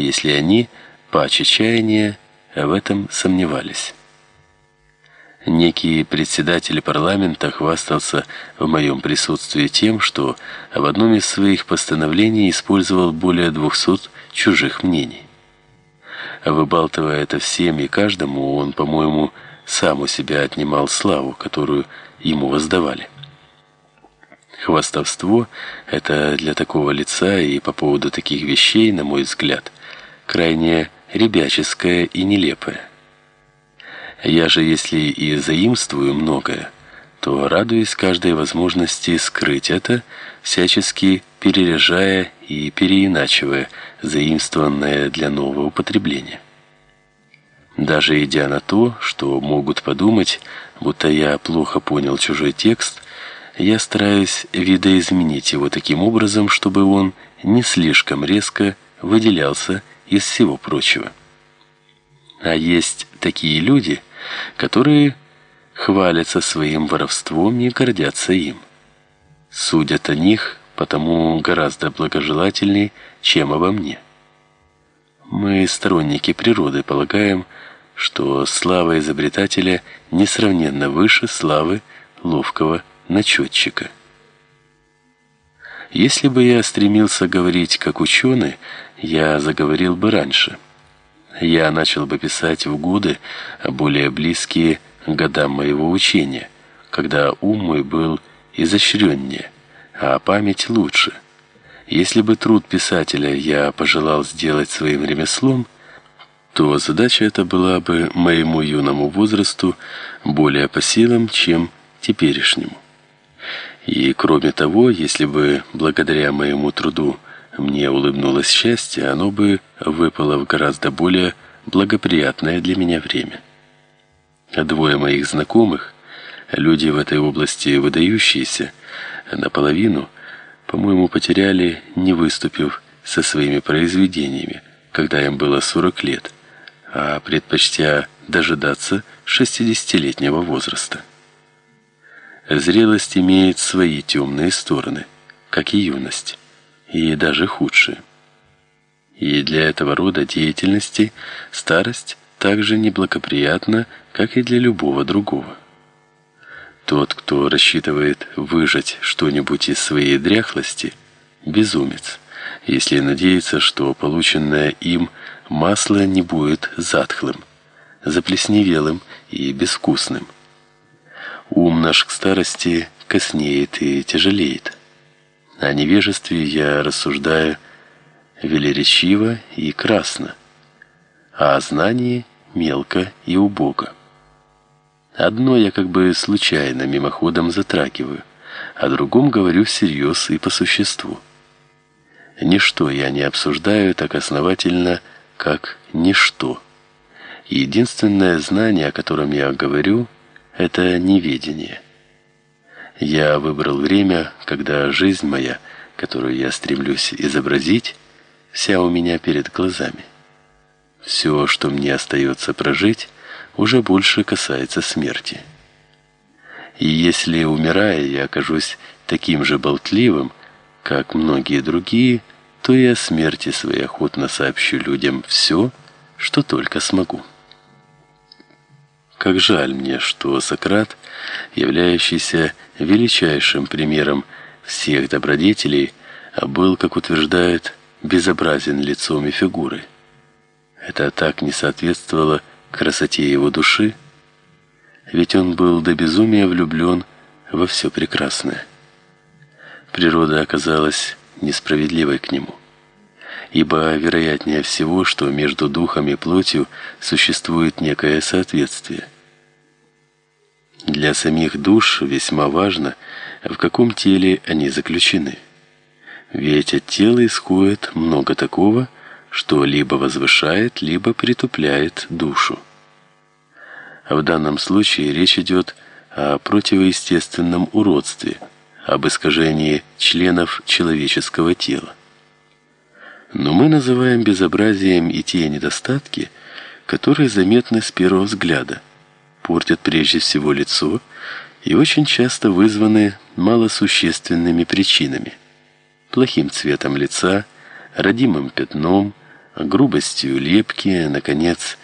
если они, паче чаяния, в этом сомневались. Некий председатель парламента хвастался в моем присутствии тем, что в одном из своих постановлений использовал более 200 чужих мнений. Выбалтывая это всем и каждому, он, по-моему, сам у себя отнимал славу, которую ему воздавали. Хвастовство это для такого лица и по поводу таких вещей, на мой взгляд, крайне ребяческое и нелепое. Я же, если и заимствую многое, то радуюсь каждой возможности скрыть это, всячески переряжая и переиначивая заимствованное для нового употребления. Даже идя на то, что могут подумать, будто я плохо понял чужой текст, я стараюсь видоизменить его таким образом, чтобы он не слишком резко выделялся из всего прочего. А есть такие люди, которые хвалятся своим воровством и гордятся им. Судят о них потому гораздо благожелательней, чем обо мне. Мы, сторонники природы, полагаем, что слава изобретателя несравненно выше славы ловкого начетчика. Если бы я стремился говорить как ученый, я заговорил бы раньше. Я начал бы писать в годы более близкие годам моего учения, когда ум мой был изощреннее, а память лучше. Если бы труд писателя я пожелал сделать своим ремеслом, то задача эта была бы моему юному возрасту более по силам, чем теперешнему. И кроме того, если бы благодаря моему труду мне улыбнулось счастье, оно бы выпало в гораздо более благоприятное для меня время. Двое моих знакомых, люди в этой области выдающиеся, наполовину, по-моему, потеряли, не выступив со своими произведениями, когда им было 40 лет, а предпочтя дожидаться шестидесятилетнего возраста. Зрелость имеет свои темные стороны, как и юность, и даже худшие. И для этого рода деятельности старость также неблагоприятна, как и для любого другого. Тот, кто рассчитывает выжать что-нибудь из своей дряхлости, безумец, если надеется, что полученное им масло не будет затхлым, заплесневелым и безвкусным. Ум наш к старости коснеет и тяжелеет. О невежестве я рассуждаю велеречиво и красно, а о знании мелко и убого. Одно я как бы случайно мимоходом затрагиваю, о другом говорю всерьез и по существу. Ничто я не обсуждаю так основательно, как ничто. Единственное знание, о котором я говорю, это неведение. Я выбрал время, когда жизнь моя, которую я стремлюсь изобразить, вся у меня перед глазами. Все, что мне остается прожить, уже больше касается смерти. И если умирая я окажусь таким же болтливым, как многие другие, то о смерти своей охотно сообщу людям все, что только смогу. Как жаль мне, что Сократ, являющийся величайшим примером всех добродетелей, был, как утверждает, безобразен лицом и фигурой. Это так не соответствовало красоте его души, ведь он был до безумия влюблен во все прекрасное. Природа оказалась несправедливой к нему, ибо вероятнее всего, что между духом и плотью существует некое соответствие. Для самих душ весьма важно, в каком теле они заключены. Ведь от тела исходит много такого, что либо возвышает, либо притупляет душу. В данном случае речь идет о противоестественном уродстве, об искажении членов человеческого тела. Но мы называем безобразием и те недостатки, которые заметны с первого взгляда, портят прежде всего лицо и очень часто вызваны малосущественными причинами: плохим цветом лица, родимым пятном, грубостью лепки, наконец,